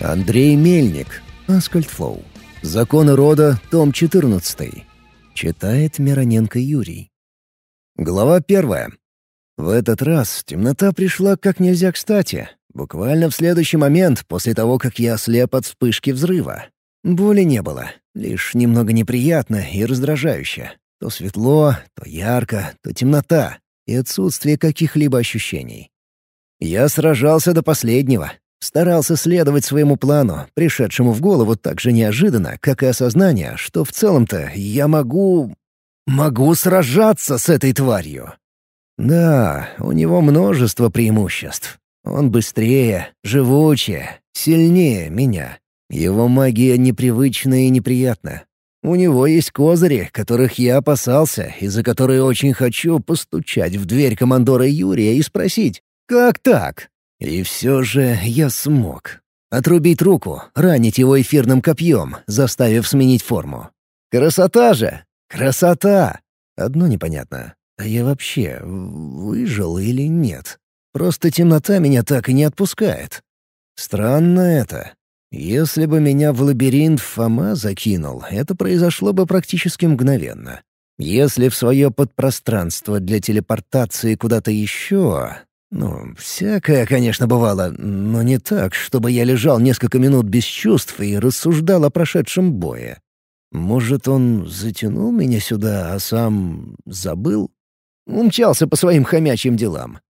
Андрей Мельник. Аскальдфлоу. Законы рода. Том 14. Читает Мироненко Юрий. Глава первая. В этот раз темнота пришла как нельзя кстати. Буквально в следующий момент, после того, как я ослеп от вспышки взрыва. Боли не было, лишь немного неприятно и раздражающе. То светло, то ярко, то темнота и отсутствие каких-либо ощущений. Я сражался до последнего, старался следовать своему плану, пришедшему в голову так же неожиданно, как и осознание, что в целом-то я могу... могу сражаться с этой тварью. Да, у него множество преимуществ. Он быстрее, живучее, сильнее меня. Его магия непривычная и неприятна. У него есть козыри, которых я опасался и за которые очень хочу постучать в дверь командора Юрия и спросить, как так? И все же я смог. Отрубить руку, ранить его эфирным копьем, заставив сменить форму. Красота же! Красота! Одно непонятно. А я вообще выжил или нет? Просто темнота меня так и не отпускает. Странно это. Если бы меня в лабиринт Фома закинул, это произошло бы практически мгновенно. Если в свое подпространство для телепортации куда-то еще... Ну, всякое, конечно, бывало, но не так, чтобы я лежал несколько минут без чувств и рассуждал о прошедшем бое. Может, он затянул меня сюда, а сам забыл? Умчался по своим хомячьим делам.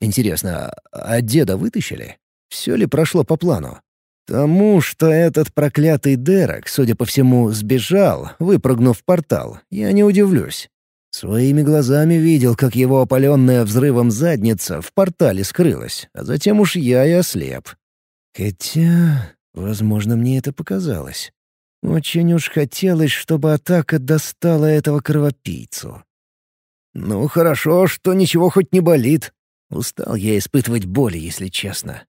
Интересно, а деда вытащили? Все ли прошло по плану? Тому, что этот проклятый Дерек, судя по всему, сбежал, выпрыгнув в портал, я не удивлюсь. Своими глазами видел, как его опаленная взрывом задница в портале скрылась, а затем уж я и ослеп. Хотя, возможно, мне это показалось. Очень уж хотелось, чтобы атака достала этого кровопийцу. Ну, хорошо, что ничего хоть не болит. Устал я испытывать боли, если честно.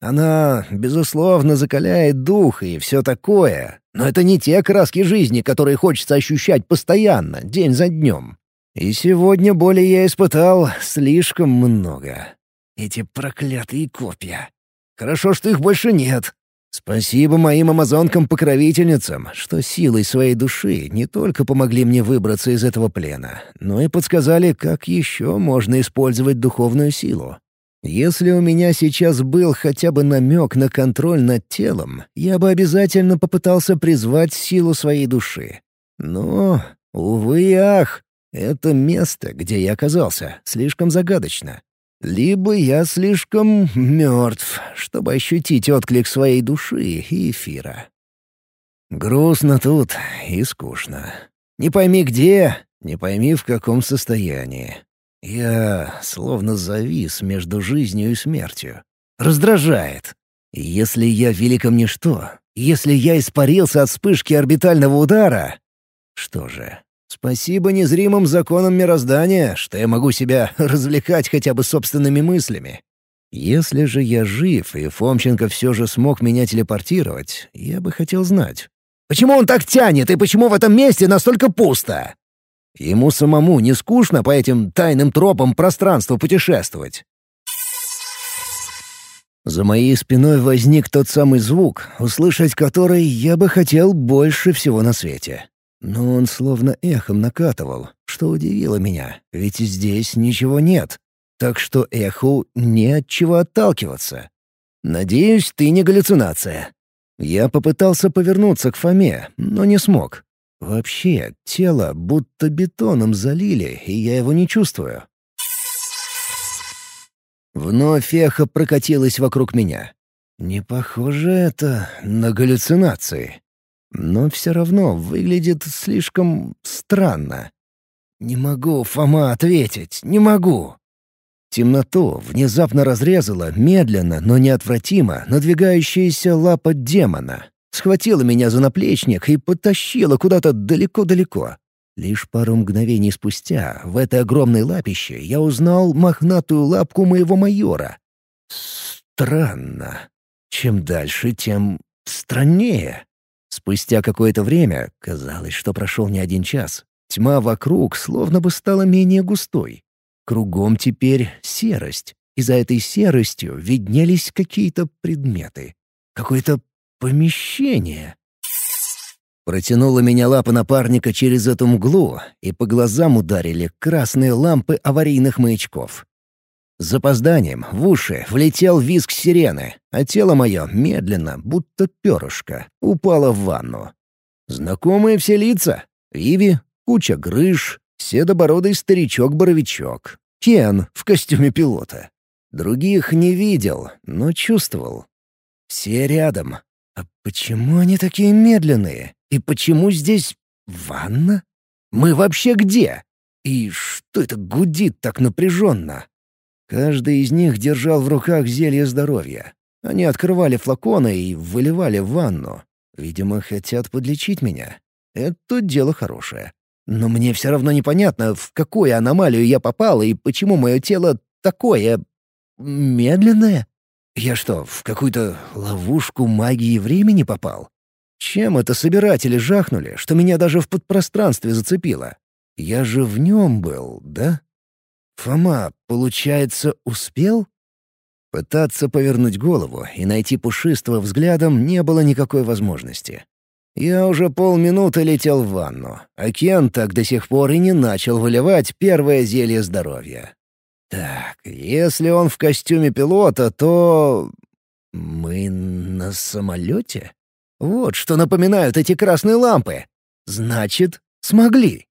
Она, безусловно, закаляет дух и все такое, но это не те краски жизни, которые хочется ощущать постоянно, день за днем. И сегодня боли я испытал слишком много. Эти проклятые копья. Хорошо, что их больше нет. Спасибо моим амазонкам-покровительницам, что силой своей души не только помогли мне выбраться из этого плена, но и подсказали, как еще можно использовать духовную силу. Если у меня сейчас был хотя бы намек на контроль над телом, я бы обязательно попытался призвать силу своей души. Но, увы и ах, это место, где я оказался, слишком загадочно. Либо я слишком мертв, чтобы ощутить отклик своей души и эфира. Грустно тут и скучно. Не пойми где, не пойми в каком состоянии. Я словно завис между жизнью и смертью. Раздражает. Если я великом ничто, если я испарился от вспышки орбитального удара... Что же, спасибо незримым законам мироздания, что я могу себя развлекать хотя бы собственными мыслями. Если же я жив, и Фомченко все же смог меня телепортировать, я бы хотел знать. Почему он так тянет, и почему в этом месте настолько пусто? Ему самому не скучно по этим тайным тропам пространства путешествовать. За моей спиной возник тот самый звук, услышать который я бы хотел больше всего на свете. Но он словно эхом накатывал, что удивило меня, ведь здесь ничего нет. Так что эху не от чего отталкиваться. Надеюсь, ты не галлюцинация. Я попытался повернуться к Фоме, но не смог. Вообще, тело будто бетоном залили, и я его не чувствую. Вновь эхо прокатилось вокруг меня. Не похоже это на галлюцинации. Но все равно выглядит слишком странно. Не могу, Фома, ответить, не могу. Темноту внезапно разрезала медленно, но неотвратимо надвигающаяся лапа демона схватила меня за наплечник и потащила куда-то далеко-далеко. Лишь пару мгновений спустя в этой огромной лапище я узнал мохнатую лапку моего майора. Странно. Чем дальше, тем страннее. Спустя какое-то время, казалось, что прошел не один час, тьма вокруг словно бы стала менее густой. Кругом теперь серость, и за этой серостью виднелись какие-то предметы. какое-то помещение. Протянула меня лапа напарника через эту мглу, и по глазам ударили красные лампы аварийных маячков. С запозданием в уши влетел визг сирены, а тело мое медленно, будто перышко, упало в ванну. Знакомые все лица. Иви, куча грыж, седобородый старичок-боровичок, Кен в костюме пилота. Других не видел, но чувствовал. Все рядом. А почему они такие медленные? И почему здесь ванна? Мы вообще где? И что это гудит так напряженно? Каждый из них держал в руках зелье здоровья. Они открывали флаконы и выливали в ванну. Видимо, хотят подлечить меня. Это дело хорошее. Но мне все равно непонятно, в какую аномалию я попал и почему мое тело такое... медленное. Я что, в какую-то ловушку магии времени попал? Чем это собиратели жахнули, что меня даже в подпространстве зацепило? Я же в нем был, да? Фома, получается, успел? Пытаться повернуть голову и найти пушистого взглядом не было никакой возможности. Я уже полминуты летел в ванну, а Кен так до сих пор и не начал выливать первое зелье здоровья. Так, если он в костюме пилота, то... Мы на самолете? Вот что напоминают эти красные лампы. Значит, смогли.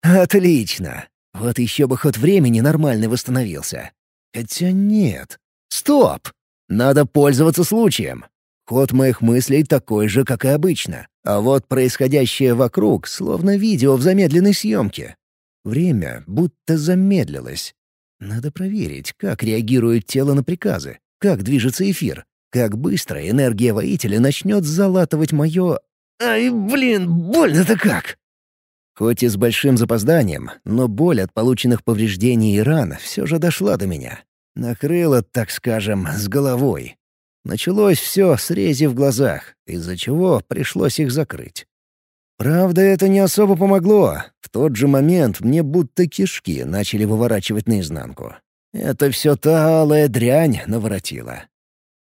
Отлично. Вот еще бы ход времени нормальный восстановился. Хотя нет. Стоп! Надо пользоваться случаем. Ход моих мыслей такой же, как и обычно. А вот происходящее вокруг словно видео в замедленной съемке. Время будто замедлилось. Надо проверить, как реагирует тело на приказы, как движется эфир, как быстро энергия воителя начнет залатывать мое... Ай, блин, больно-то как! Хоть и с большим запозданием, но боль от полученных повреждений и ран все же дошла до меня. Накрыло, так скажем, с головой. Началось все с рези в глазах, из-за чего пришлось их закрыть. Правда, это не особо помогло. В тот же момент мне будто кишки начали выворачивать наизнанку. Это все та алая дрянь наворотила.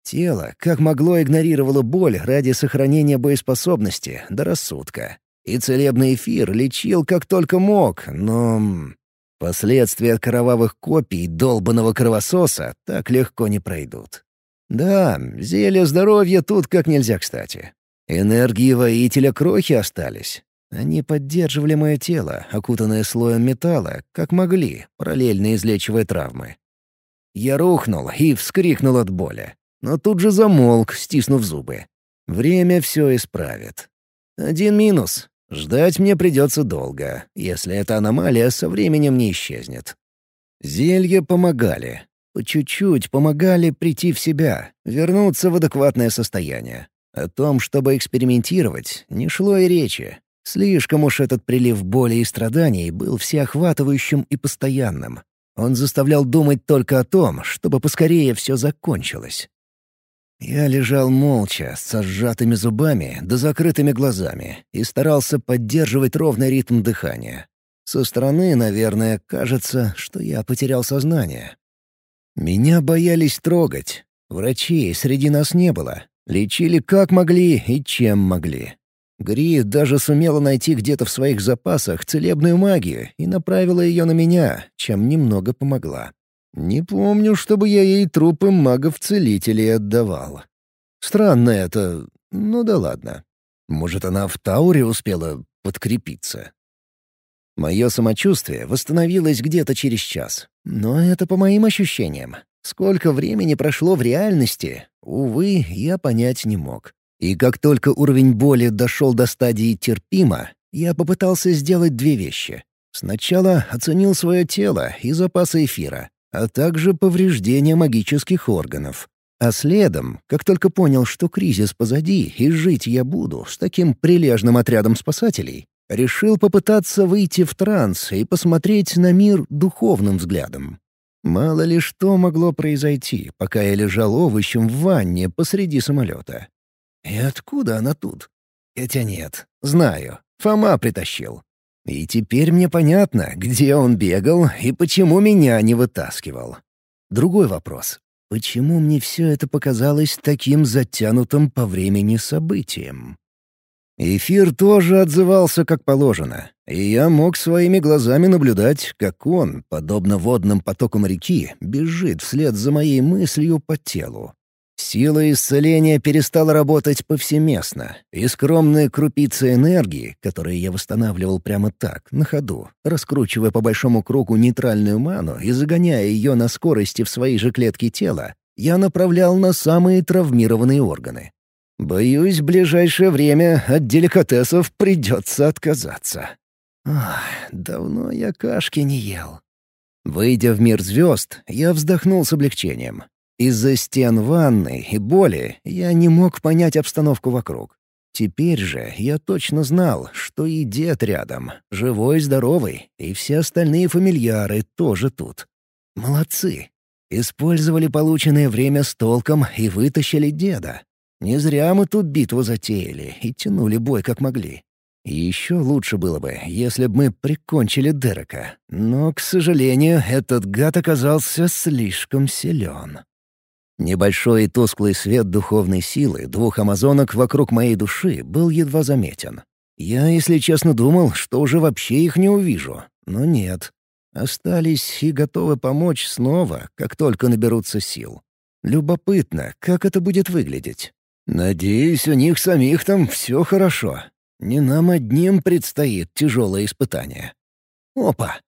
Тело, как могло, игнорировало боль ради сохранения боеспособности до рассудка. И целебный эфир лечил как только мог, но... Последствия кровавых копий долбанного кровососа так легко не пройдут. Да, зелье здоровья тут как нельзя кстати. Энергии воителя крохи остались. Они поддерживали мое тело, окутанное слоем металла, как могли, параллельно излечивая травмы. Я рухнул и вскрикнул от боли, но тут же замолк, стиснув зубы. Время все исправит. Один минус Ждать мне придется долго, если эта аномалия со временем не исчезнет. Зелья помогали. По чуть-чуть помогали прийти в себя, вернуться в адекватное состояние. О том, чтобы экспериментировать, не шло и речи. Слишком уж этот прилив боли и страданий был всеохватывающим и постоянным. Он заставлял думать только о том, чтобы поскорее все закончилось. Я лежал молча, с сжатыми зубами да закрытыми глазами и старался поддерживать ровный ритм дыхания. Со стороны, наверное, кажется, что я потерял сознание. Меня боялись трогать. Врачей среди нас не было. Лечили как могли и чем могли. Гри даже сумела найти где-то в своих запасах целебную магию и направила ее на меня, чем немного помогла. Не помню, чтобы я ей трупы магов-целителей отдавал. Странно это, ну да ладно. Может, она в Тауре успела подкрепиться. Мое самочувствие восстановилось где-то через час. Но это по моим ощущениям. Сколько времени прошло в реальности, увы, я понять не мог. И как только уровень боли дошел до стадии терпимо, я попытался сделать две вещи. Сначала оценил свое тело и запасы эфира, а также повреждения магических органов. А следом, как только понял, что кризис позади и жить я буду с таким прилежным отрядом спасателей, решил попытаться выйти в транс и посмотреть на мир духовным взглядом. Мало ли что могло произойти, пока я лежал овощем в ванне посреди самолета. И откуда она тут? Хотя нет, знаю, Фома притащил. И теперь мне понятно, где он бегал и почему меня не вытаскивал. Другой вопрос. Почему мне все это показалось таким затянутым по времени событием? Эфир тоже отзывался как положено, и я мог своими глазами наблюдать, как он, подобно водным потокам реки, бежит вслед за моей мыслью по телу. Сила исцеления перестала работать повсеместно, и скромные крупицы энергии, которые я восстанавливал прямо так, на ходу, раскручивая по большому кругу нейтральную ману и загоняя ее на скорости в свои же клетки тела, я направлял на самые травмированные органы. Боюсь, в ближайшее время от деликатесов придется отказаться. Ах, давно я кашки не ел. Выйдя в мир звезд, я вздохнул с облегчением. Из-за стен ванны и боли я не мог понять обстановку вокруг. Теперь же я точно знал, что и дед рядом, живой-здоровый, и все остальные фамильяры тоже тут. Молодцы. Использовали полученное время с толком и вытащили деда. Не зря мы тут битву затеяли и тянули бой как могли. Еще лучше было бы, если бы мы прикончили Дерека. Но, к сожалению, этот гад оказался слишком силен. Небольшой и тусклый свет духовной силы двух амазонок вокруг моей души был едва заметен. Я, если честно, думал, что уже вообще их не увижу. Но нет. Остались и готовы помочь снова, как только наберутся сил. Любопытно, как это будет выглядеть. Надеюсь, у них самих там все хорошо. Не нам одним предстоит тяжелое испытание. Опа!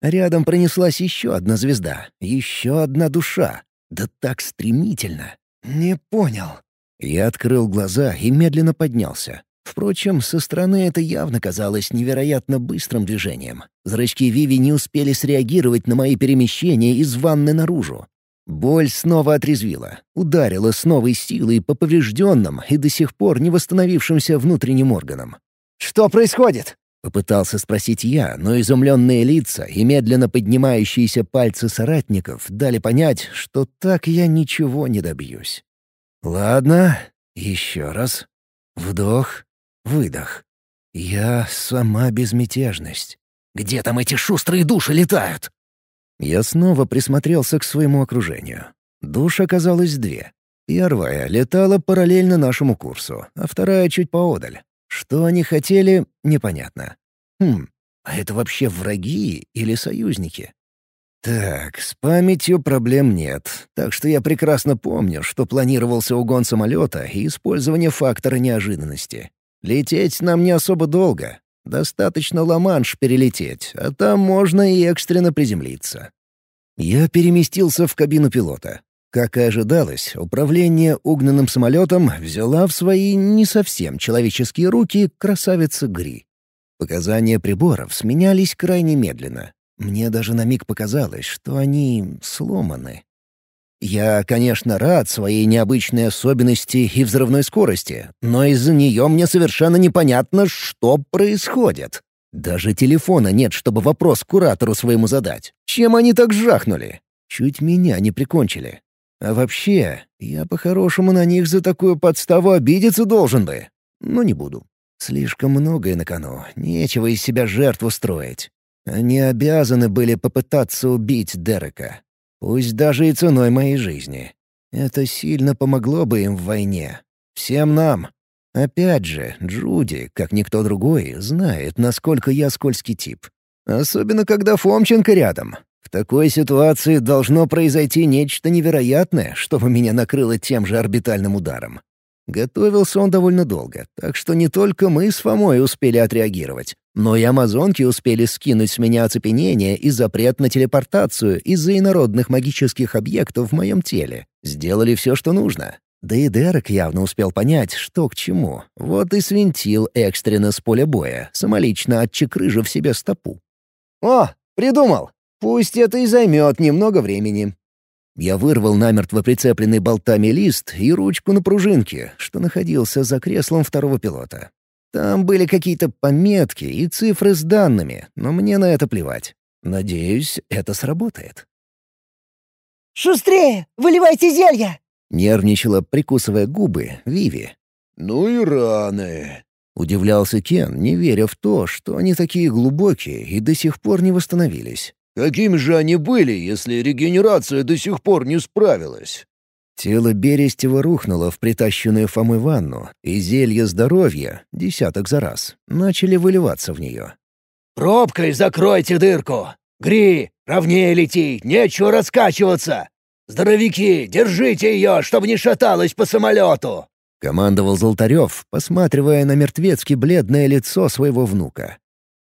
Рядом пронеслась еще одна звезда, еще одна душа. Да так стремительно. Не понял. Я открыл глаза и медленно поднялся. Впрочем, со стороны это явно казалось невероятно быстрым движением. Зрачки Виви не успели среагировать на мои перемещения из ванны наружу. Боль снова отрезвила, ударила с новой силой по поврежденным и до сих пор не восстановившимся внутренним органам. «Что происходит?» — попытался спросить я, но изумленные лица и медленно поднимающиеся пальцы соратников дали понять, что так я ничего не добьюсь. «Ладно, еще раз. Вдох, выдох. Я сама безмятежность. Где там эти шустрые души летают?» Я снова присмотрелся к своему окружению. Душ оказалось две. Первая летала параллельно нашему курсу, а вторая чуть поодаль. Что они хотели, непонятно. Хм, а это вообще враги или союзники? Так, с памятью проблем нет, так что я прекрасно помню, что планировался угон самолета и использование фактора неожиданности. Лететь нам не особо долго, Достаточно Ла-Манш перелететь, а там можно и экстренно приземлиться. Я переместился в кабину пилота. Как и ожидалось, управление угнанным самолетом взяла в свои не совсем человеческие руки красавица Гри. Показания приборов сменялись крайне медленно. Мне даже на миг показалось, что они сломаны. Я, конечно, рад своей необычной особенности и взрывной скорости, но из-за нее мне совершенно непонятно, что происходит. Даже телефона нет, чтобы вопрос куратору своему задать. Чем они так жахнули? Чуть меня не прикончили. А вообще, я по-хорошему на них за такую подставу обидеться должен бы. Но не буду. Слишком многое на кону, нечего из себя жертву строить. Они обязаны были попытаться убить Дерека. Пусть даже и ценой моей жизни. Это сильно помогло бы им в войне. Всем нам. Опять же, Джуди, как никто другой, знает, насколько я скользкий тип. Особенно, когда Фомченко рядом. Такой ситуации должно произойти нечто невероятное, чтобы меня накрыло тем же орбитальным ударом. Готовился он довольно долго, так что не только мы с Фомой успели отреагировать, но и амазонки успели скинуть с меня оцепенение и запрет на телепортацию из-за инородных магических объектов в моем теле. Сделали все, что нужно. Да и Дерек явно успел понять, что к чему. Вот и свинтил экстренно с поля боя, самолично отчекрыжив себе стопу. «О, придумал! Пусть это и займет немного времени. Я вырвал намертво прицепленный болтами лист и ручку на пружинке, что находился за креслом второго пилота. Там были какие-то пометки и цифры с данными, но мне на это плевать. Надеюсь, это сработает. «Шустрее! Выливайте зелья!» — нервничала, прикусывая губы, Виви. «Ну и раны!» — удивлялся Кен, не веря в то, что они такие глубокие и до сих пор не восстановились. Какими же они были, если регенерация до сих пор не справилась? Тело Берестева рухнуло в притащенную Фомой ванну, и зелья здоровья, десяток за раз, начали выливаться в нее. «Пробкой закройте дырку! Гри, ровнее лети, нечего раскачиваться! Здоровики, держите ее, чтобы не шаталась по самолету!» — командовал Золотарев, посматривая на мертвецки бледное лицо своего внука.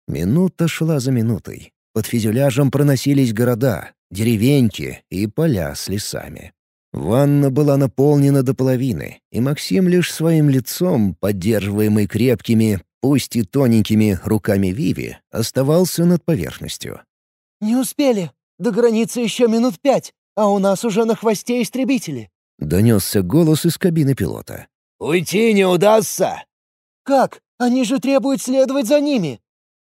Минута шла за минутой. Под фюзеляжем проносились города, деревеньки и поля с лесами. Ванна была наполнена до половины, и Максим лишь своим лицом, поддерживаемый крепкими, пусть и тоненькими руками Виви, оставался над поверхностью. «Не успели. До границы еще минут пять, а у нас уже на хвосте истребители», — донесся голос из кабины пилота. «Уйти не удастся!» «Как? Они же требуют следовать за ними!»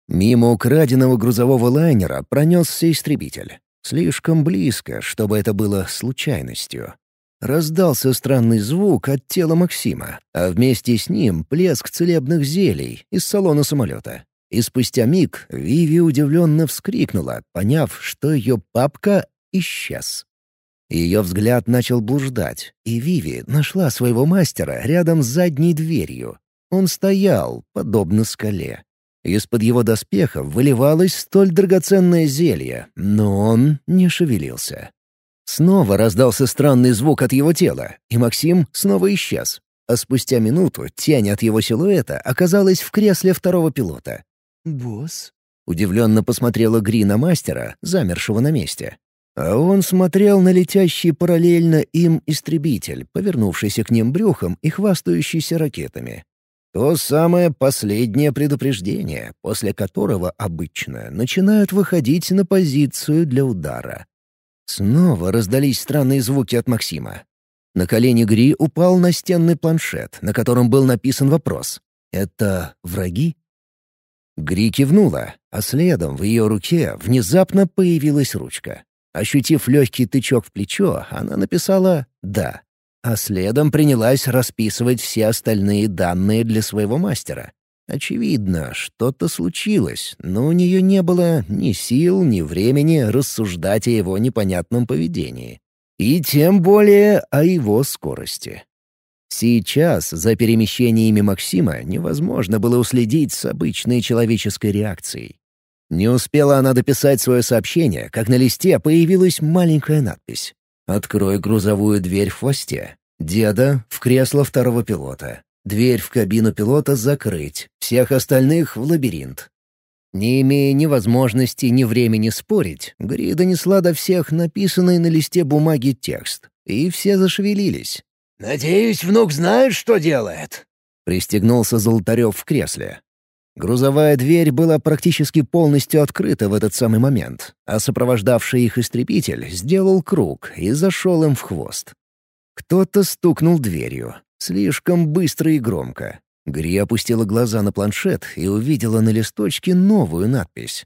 Мимо украденного грузового лайнера пронесся истребитель. Слишком близко, чтобы это было случайностью. Раздался странный звук от тела Максима, а вместе с ним плеск целебных зелий из салона самолета. И спустя миг Виви удивленно вскрикнула, поняв, что ее папка исчез. Ее взгляд начал блуждать, и Виви нашла своего мастера рядом с задней дверью. Он стоял, подобно скале. Из-под его доспехов выливалось столь драгоценное зелье, но он не шевелился. Снова раздался странный звук от его тела, и Максим снова исчез. А спустя минуту тень от его силуэта оказалась в кресле второго пилота. «Босс?» — удивленно посмотрела Гри на мастера, замершего на месте. А он смотрел на летящий параллельно им истребитель, повернувшийся к ним брюхом и хвастающийся ракетами. То самое последнее предупреждение, после которого обычно начинают выходить на позицию для удара. Снова раздались странные звуки от Максима. На колени Гри упал настенный планшет, на котором был написан вопрос. «Это враги?» Гри кивнула, а следом в ее руке внезапно появилась ручка. Ощутив легкий тычок в плечо, она написала «да» а следом принялась расписывать все остальные данные для своего мастера. Очевидно, что-то случилось, но у нее не было ни сил, ни времени рассуждать о его непонятном поведении. И тем более о его скорости. Сейчас за перемещениями Максима невозможно было уследить с обычной человеческой реакцией. Не успела она дописать свое сообщение, как на листе появилась маленькая надпись. Открой грузовую дверь в хвосте. Деда в кресло второго пилота. Дверь в кабину пилота закрыть. Всех остальных в лабиринт. Не имея ни возможности, ни времени спорить, Гри донесла до всех написанный на листе бумаги текст. И все зашевелились. «Надеюсь, внук знает, что делает?» Пристегнулся Золотарев в кресле. Грузовая дверь была практически полностью открыта в этот самый момент, а сопровождавший их истребитель сделал круг и зашел им в хвост. Кто-то стукнул дверью. Слишком быстро и громко. Гри опустила глаза на планшет и увидела на листочке новую надпись.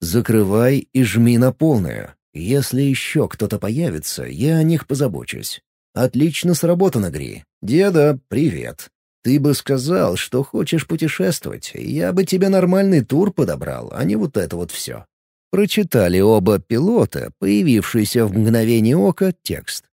«Закрывай и жми на полную. Если еще кто-то появится, я о них позабочусь. Отлично сработано, Гри. Деда, привет. Ты бы сказал, что хочешь путешествовать, я бы тебе нормальный тур подобрал, а не вот это вот все». Прочитали оба пилота, появившийся в мгновение ока, текст.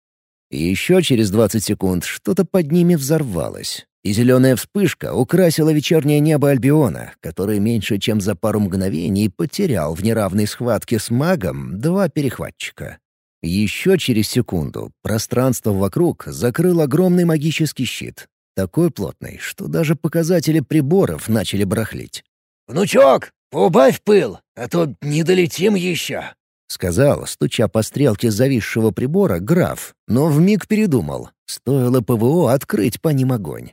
И еще через 20 секунд что-то под ними взорвалось, и зеленая вспышка украсила вечернее небо Альбиона, который меньше чем за пару мгновений потерял в неравной схватке с магом два перехватчика. Еще через секунду пространство вокруг закрыл огромный магический щит, такой плотный, что даже показатели приборов начали барахлить. «Внучок, поубавь пыл, а то не долетим еще!» — сказал, стуча по стрелке зависшего прибора, граф, но вмиг передумал. Стоило ПВО открыть по ним огонь.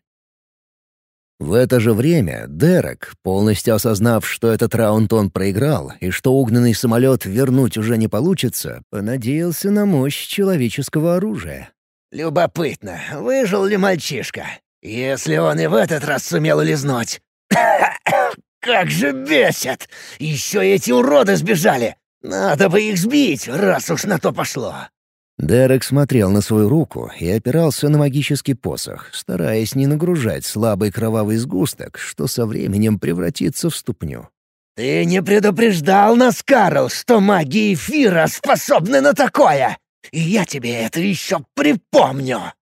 В это же время Дерек, полностью осознав, что этот раунд он проиграл и что угнанный самолет вернуть уже не получится, понадеялся на мощь человеческого оружия. «Любопытно, выжил ли мальчишка? Если он и в этот раз сумел улизнуть. Как же бесят! Еще эти уроды сбежали! Надо бы их сбить, раз уж на то пошло!» Дерек смотрел на свою руку и опирался на магический посох, стараясь не нагружать слабый кровавый сгусток, что со временем превратится в ступню. Ты не предупреждал нас, Карл, что маги эфира способны на такое! И я тебе это еще припомню!»